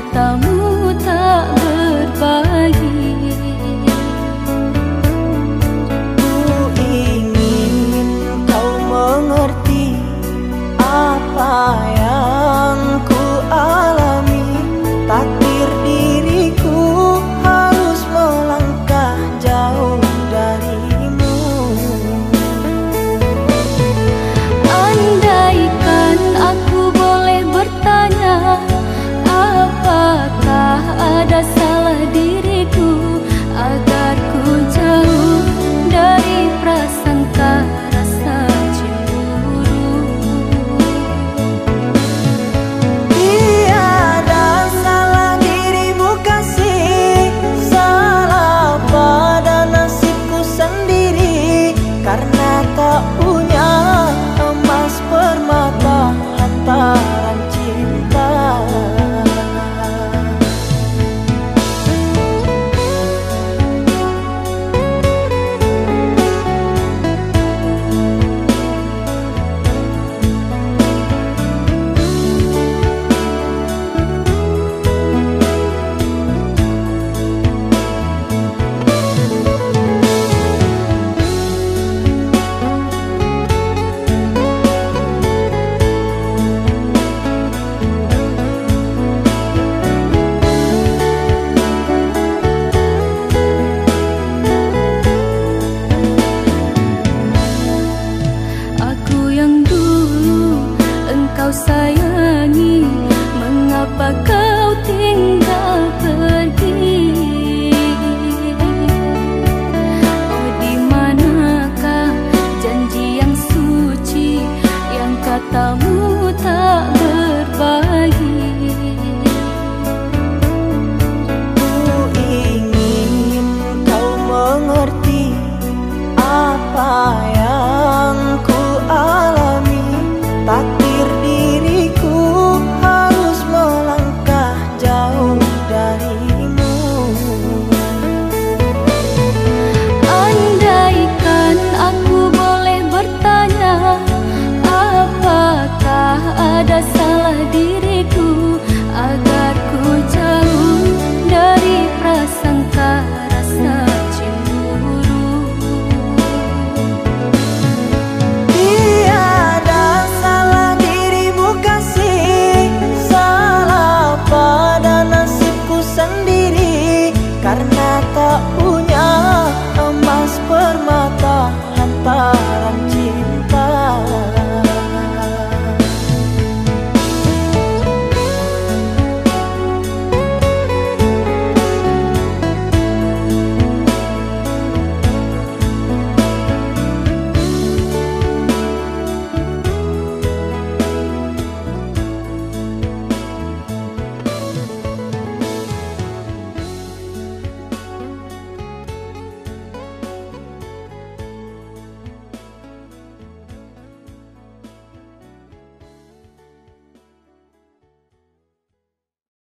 頭 di